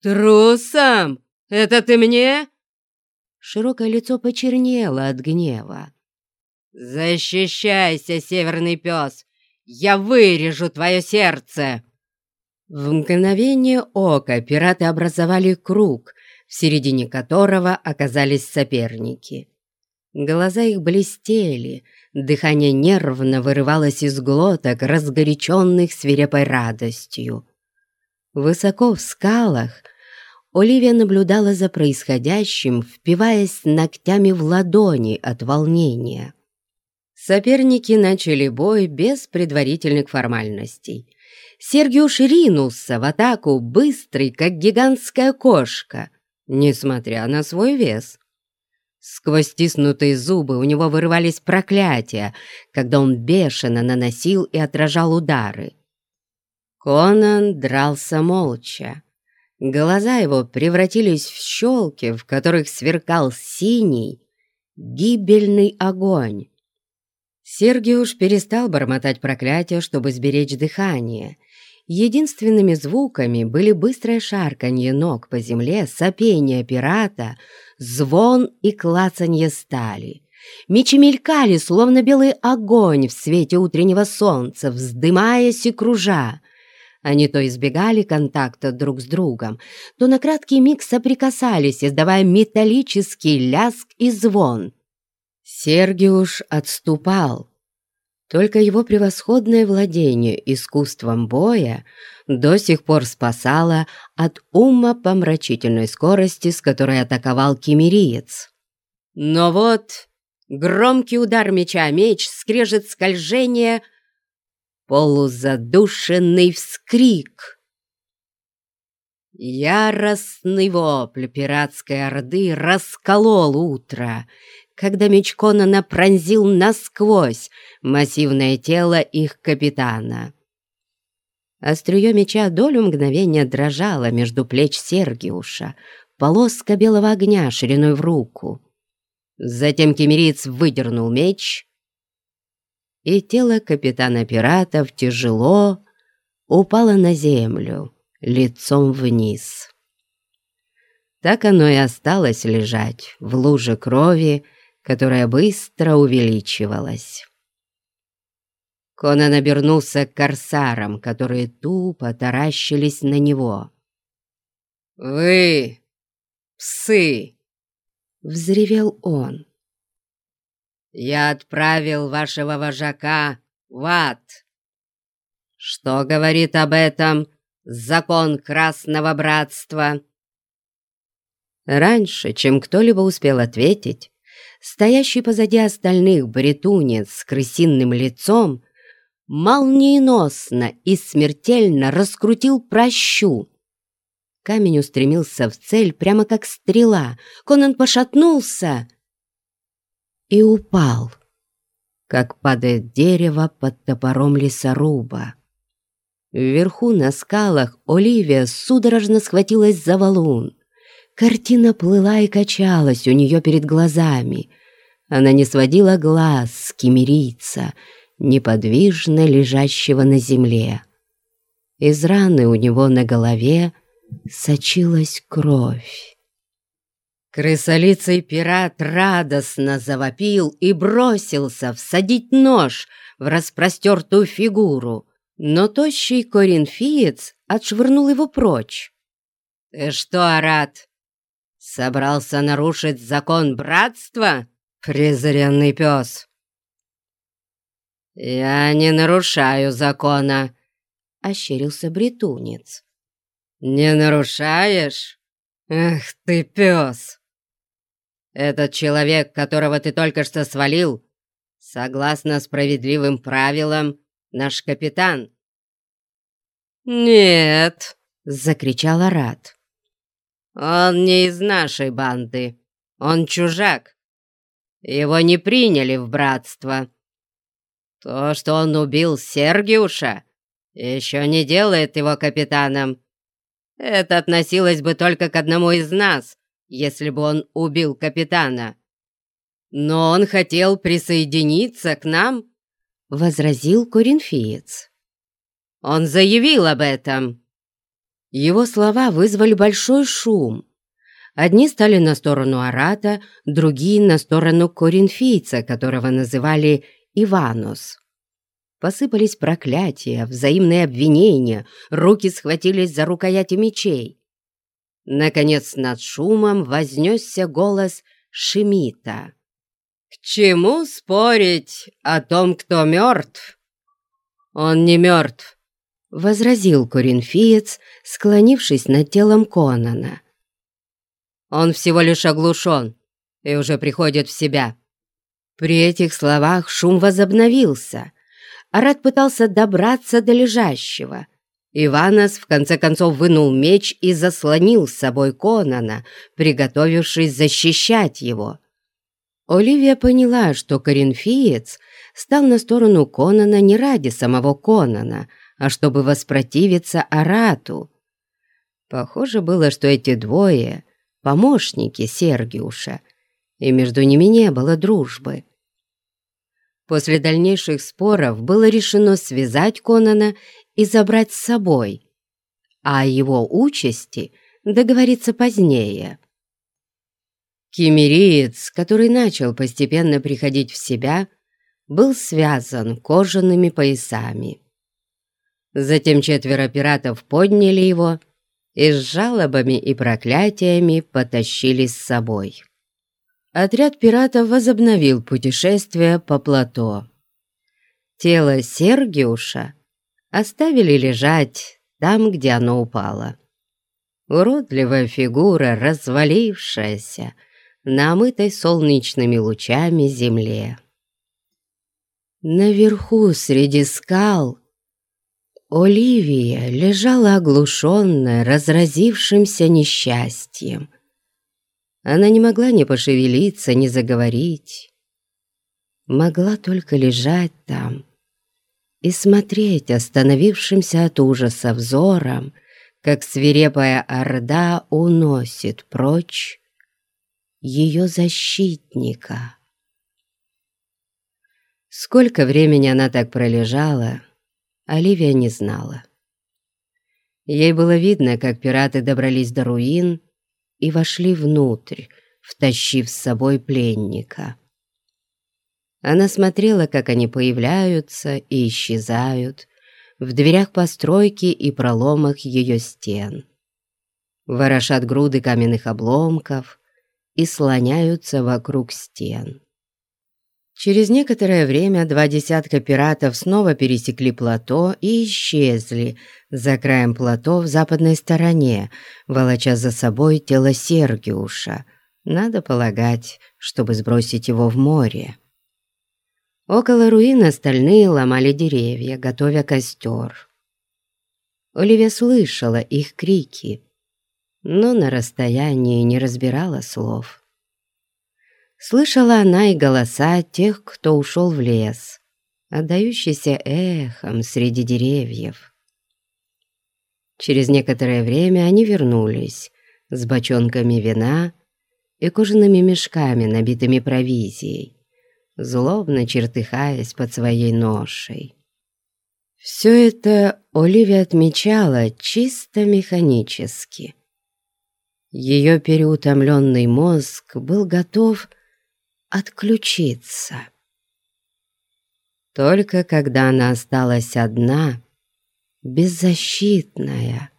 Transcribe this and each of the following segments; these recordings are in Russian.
«Трусом? Это ты мне?» Широкое лицо почернело от гнева. «Защищайся, северный пес! Я вырежу твое сердце!» В мгновение ока пираты образовали круг, в середине которого оказались соперники. Глаза их блестели, дыхание нервно вырывалось из глоток, разгоряченных свирепой радостью. Высоко в скалах Оливия наблюдала за происходящим, впиваясь ногтями в ладони от волнения. Соперники начали бой без предварительных формальностей. Сергиуш ринулся в атаку, быстрый, как гигантская кошка, несмотря на свой вес. Сквозь стиснутые зубы у него вырывались проклятия, когда он бешено наносил и отражал удары. Конан дрался молча. Глаза его превратились в щелки, в которых сверкал синий, гибельный огонь. Сергиуш перестал бормотать проклятия, чтобы сберечь дыхание. Единственными звуками были быстрое шарканье ног по земле, сопение пирата, звон и клацанье стали. Мечи мелькали, словно белый огонь в свете утреннего солнца, вздымаясь и кружа. Они то избегали контакта друг с другом, то на краткий миг соприкасались, издавая металлический ляск и звон. Сергиуш отступал. Только его превосходное владение искусством боя до сих пор спасало от ума помрачительной скорости, с которой атаковал кемериец. Но вот громкий удар меча меч, скрежет скольжения, полузадушенный вскрик. Яростный вопль пиратской орды расколол утро, когда меч Конана пронзил насквозь массивное тело их капитана. Острие меча долю мгновения дрожало между плеч Сергиуша, полоска белого огня шириной в руку. Затем кемериц выдернул меч, и тело капитана пиратов тяжело упало на землю, лицом вниз. Так оно и осталось лежать в луже крови, которая быстро увеличивалась. Конан обернулся к корсарам, которые тупо таращились на него. «Вы, псы!» — взревел он. «Я отправил вашего вожака в ад. Что говорит об этом закон Красного Братства?» Раньше, чем кто-либо успел ответить, стоящий позади остальных бретунец с крысиным лицом, молниеносно и смертельно раскрутил прощу. Камень устремился в цель прямо как стрела. Конан пошатнулся и упал, как падает дерево под топором лесоруба. Вверху на скалах Оливия судорожно схватилась за валун. Картина плыла и качалась у нее перед глазами. Она не сводила глаз с кемерийца, неподвижно лежащего на земле. Из раны у него на голове сочилась кровь. Крысолицый пират радостно завопил и бросился всадить нож в распростертую фигуру, но тощий коринфиец отшвырнул его прочь. «Ты что, Арат, Собрался нарушить закон братства, презренный пес?» «Я не нарушаю закона», — ощерился бретунец. «Не нарушаешь? Эх ты, пес! Этот человек, которого ты только что свалил, согласно справедливым правилам, наш капитан». «Нет!» — закричал Арат. Он не из нашей банды. Он чужак. Его не приняли в братство. То, что он убил Сергиуша, еще не делает его капитаном. Это относилось бы только к одному из нас, если бы он убил капитана. Но он хотел присоединиться к нам, — возразил Коринфиец. Он заявил об этом. Его слова вызвали большой шум. Одни стали на сторону Арата, другие на сторону коринфийца, которого называли Иванус. Посыпались проклятия, взаимные обвинения, руки схватились за рукояти мечей. Наконец над шумом вознесся голос Шемита. «К чему спорить о том, кто мертв?» «Он не мертв», — возразил коринфиец, склонившись над телом Конана. «Он всего лишь оглушен и уже приходит в себя». При этих словах шум возобновился. Арат пытался добраться до лежащего. Иванос в конце концов вынул меч и заслонил с собой Конана, приготовившись защищать его. Оливия поняла, что коринфиец стал на сторону Конана не ради самого Конана, а чтобы воспротивиться Арату. Похоже было, что эти двое — помощники Сергиуша, и между ними не было дружбы. После дальнейших споров было решено связать Конана и забрать с собой, а о его участи договориться позднее. Кемериец, который начал постепенно приходить в себя, был связан кожаными поясами. Затем четверо пиратов подняли его и с жалобами и проклятиями потащили с собой. Отряд пиратов возобновил путешествие по плато. Тело Сергиуша оставили лежать там, где оно упало. Уродливая фигура, развалившаяся, на омытой солнечными лучами земле. Наверху, среди скал, Оливия лежала оглушенная разразившимся несчастьем. Она не могла ни пошевелиться, ни заговорить. Могла только лежать там и смотреть остановившимся от ужаса взором, как свирепая орда уносит прочь ее защитника. Сколько времени она так пролежала, Оливия не знала. Ей было видно, как пираты добрались до руин и вошли внутрь, втащив с собой пленника. Она смотрела, как они появляются и исчезают в дверях постройки и проломах ее стен. Ворошат груды каменных обломков, и слоняются вокруг стен. Через некоторое время два десятка пиратов снова пересекли плато и исчезли за краем плато в западной стороне, волоча за собой тело Сергиуша, надо полагать, чтобы сбросить его в море. Около руин остальные ломали деревья, готовя костер. Оливия слышала их крики, но на расстоянии не разбирала слов. Слышала она и голоса тех, кто ушел в лес, отдающийся эхом среди деревьев. Через некоторое время они вернулись с бочонками вина и кожаными мешками, набитыми провизией, злобно чертыхаясь под своей ношей. Все это Оливия отмечала чисто механически. Ее переутомленный мозг был готов отключиться. Только когда она осталась одна, беззащитная,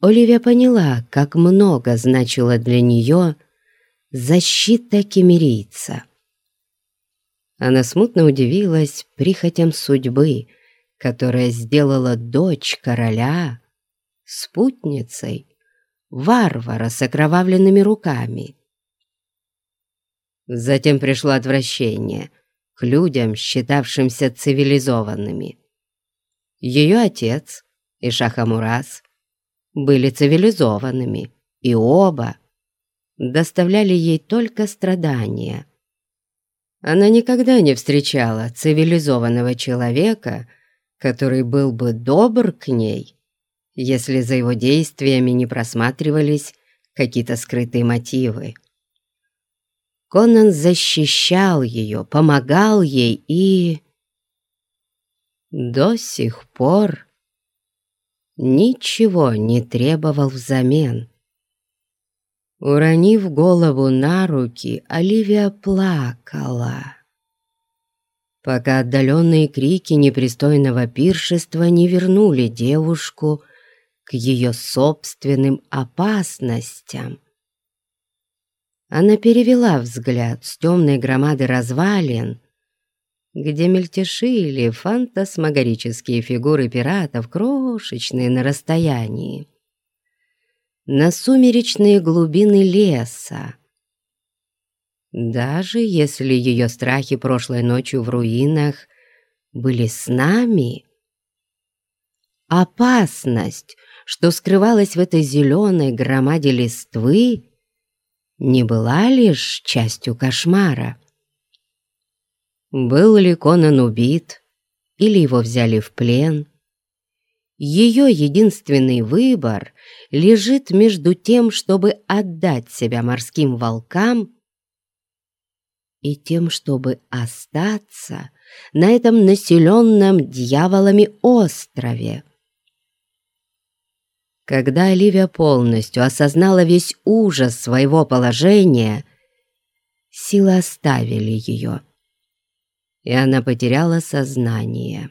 Оливия поняла, как много значила для нее защита кемерийца. Она смутно удивилась прихотям судьбы, которая сделала дочь короля спутницей варвара с окровавленными руками. Затем пришло отвращение к людям, считавшимся цивилизованными. Ее отец и Шахамурас были цивилизованными, и оба доставляли ей только страдания. Она никогда не встречала цивилизованного человека, который был бы добр к ней если за его действиями не просматривались какие-то скрытые мотивы. Конан защищал ее, помогал ей и... До сих пор ничего не требовал взамен. Уронив голову на руки, Оливия плакала, пока отдаленные крики непристойного пиршества не вернули девушку к ее собственным опасностям. Она перевела взгляд с темной громады развалин, где мельтешили фантасмагорические фигуры пиратов, крошечные на расстоянии на сумеречные глубины леса. Даже если ее страхи прошлой ночью в руинах были с нами, опасность, что скрывалась в этой зеленой громаде листвы, не была лишь частью кошмара. Был ли Конан убит, или его взяли в плен — ее единственный выбор лежит между тем, чтобы отдать себя морским волкам и тем, чтобы остаться на этом населенном дьяволами острове. Когда Оливия полностью осознала весь ужас своего положения, силы оставили ее, и она потеряла сознание.